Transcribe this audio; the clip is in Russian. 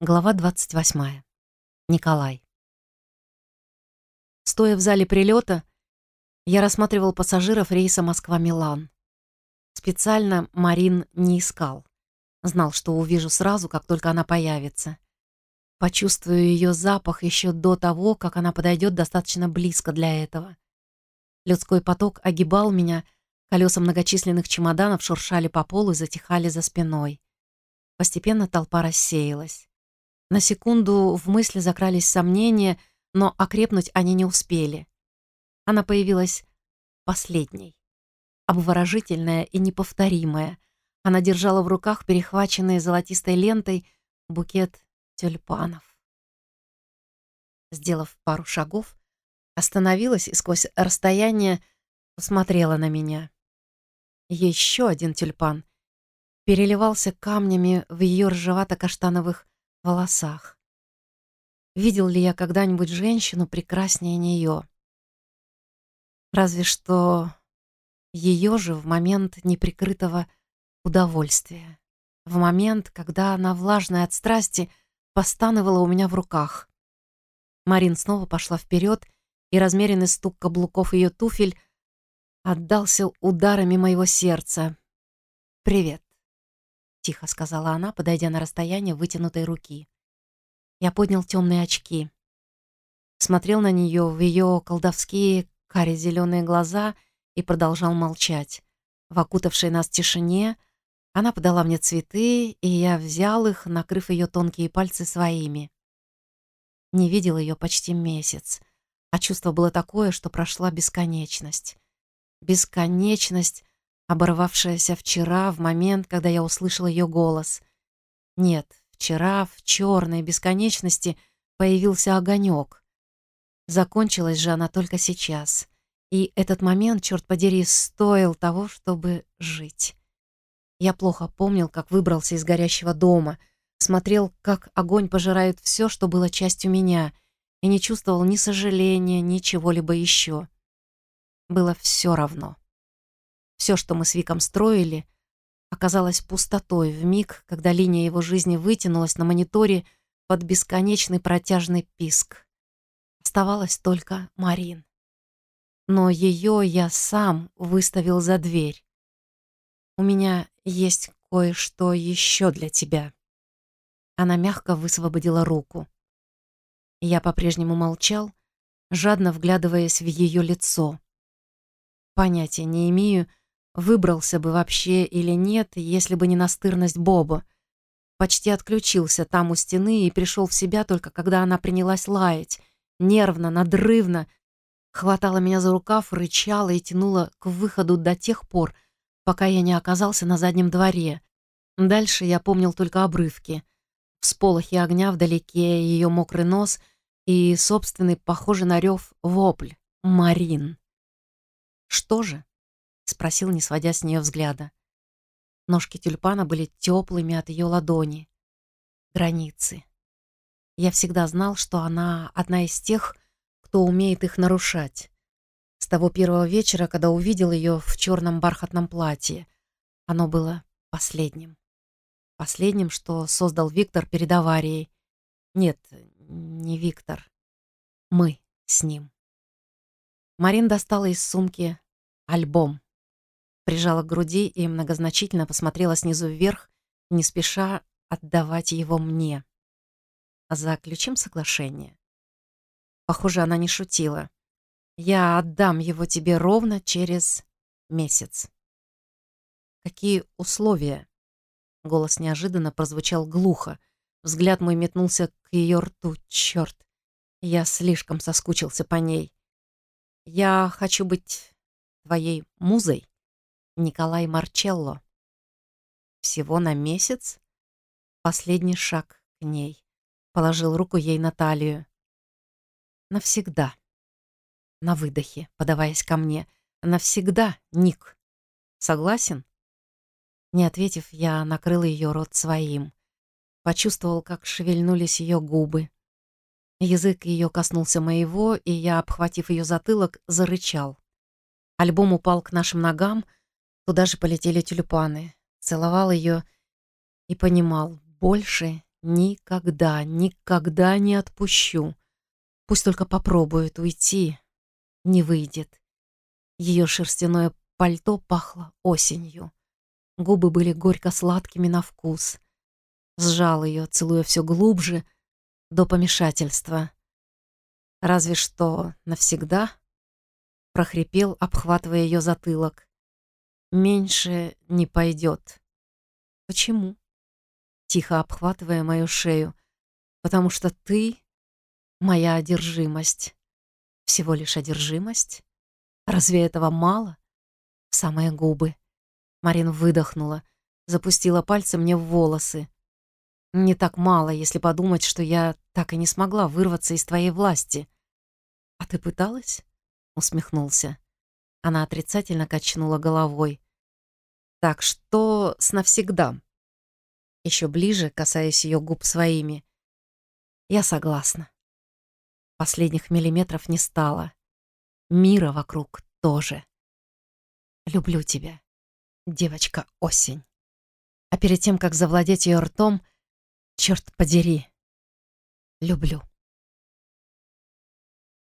Глава 28. Николай. Стоя в зале прилета, я рассматривал пассажиров рейса Москва-Милан. Специально Марин не искал. Знал, что увижу сразу, как только она появится. Почувствую ее запах еще до того, как она подойдет достаточно близко для этого. Людской поток огибал меня, колеса многочисленных чемоданов шуршали по полу и затихали за спиной. Постепенно толпа рассеялась. На секунду в мысли закрались сомнения, но окрепнуть они не успели. Она появилась последней. Обворожительная и неповторимая. Она держала в руках перехваченный золотистой лентой букет тюльпанов. Сделав пару шагов, остановилась и сквозь расстояние посмотрела на меня. Еще один тюльпан переливался камнями в ее ржевато-каштановых волосах. Видел ли я когда-нибудь женщину прекраснее нее? Разве что ее же в момент неприкрытого удовольствия, в момент, когда она, влажная от страсти, постановала у меня в руках. Марин снова пошла вперед, и размеренный стук каблуков ее туфель отдался ударами моего сердца. «Привет», тихо сказала она, подойдя на расстояние вытянутой руки. Я поднял темные очки. Смотрел на нее в ее колдовские каре-зеленые глаза и продолжал молчать. В окутавшей нас тишине она подала мне цветы, и я взял их, накрыв ее тонкие пальцы своими. Не видел ее почти месяц, а чувство было такое, что прошла бесконечность. Бесконечность, оборвавшаяся вчера в момент, когда я услышал ее голос. Нет, вчера в черной бесконечности появился огонек. Закончилась же она только сейчас. И этот момент, черт подери, стоил того, чтобы жить. Я плохо помнил, как выбрался из горящего дома, смотрел, как огонь пожирает все, что было частью меня, и не чувствовал ни сожаления, ни чего-либо еще. Было все равно. Все, что мы с Виком строили, оказалось пустотой в миг, когда линия его жизни вытянулась на мониторе под бесконечный протяжный писк. Оставалась только Марин. Но ее я сам выставил за дверь. «У меня есть кое-что еще для тебя». Она мягко высвободила руку. Я по-прежнему молчал, жадно вглядываясь в ее лицо. Понятия не имею, Выбрался бы вообще или нет, если бы не настырность Боба. Почти отключился там у стены и пришел в себя только когда она принялась лаять. Нервно, надрывно. Хватала меня за рукав, рычала и тянула к выходу до тех пор, пока я не оказался на заднем дворе. Дальше я помнил только обрывки. Всполохи огня вдалеке, ее мокрый нос и собственный, похожий на рев, вопль. Марин. Что же? — спросил, не сводя с нее взгляда. Ножки тюльпана были теплыми от ее ладони. Границы. Я всегда знал, что она одна из тех, кто умеет их нарушать. С того первого вечера, когда увидел ее в черном бархатном платье, оно было последним. Последним, что создал Виктор перед аварией. Нет, не Виктор. Мы с ним. Марин достала из сумки альбом прижала к груди и многозначительно посмотрела снизу вверх, не спеша отдавать его мне. Заключим соглашение. Похоже, она не шутила. Я отдам его тебе ровно через месяц. Какие условия? Голос неожиданно прозвучал глухо. Взгляд мой метнулся к ее рту. Черт, я слишком соскучился по ней. Я хочу быть твоей музой. Николай Марчелло. Всего на месяц? Последний шаг к ней. Положил руку ей на талию. Навсегда. На выдохе, подаваясь ко мне. Навсегда, Ник. Согласен? Не ответив, я накрыл ее рот своим. Почувствовал, как шевельнулись ее губы. Язык ее коснулся моего, и я, обхватив ее затылок, зарычал. Альбом упал к нашим ногам — Туда же полетели тюльпаны. Целовал ее и понимал, больше Никогда, никогда не отпущу. Пусть только попробует уйти. Не выйдет. Ее шерстяное пальто пахло осенью. Губы были горько-сладкими на вкус. Сжал ее, целуя все глубже, до помешательства. Разве что навсегда прохрипел, обхватывая ее затылок. Меньше не пойдет. Почему? Тихо обхватывая мою шею. Потому что ты — моя одержимость. Всего лишь одержимость? Разве этого мало? В самые губы. Марин выдохнула, запустила пальцы мне в волосы. Не так мало, если подумать, что я так и не смогла вырваться из твоей власти. А ты пыталась? Усмехнулся. Она отрицательно качнула головой. Так что с навсегда. Еще ближе, касаясь ее губ своими. Я согласна. Последних миллиметров не стало. Мира вокруг тоже. Люблю тебя девочка-осень. А перед тем, как завладеть ее ртом, черт подери, люблю.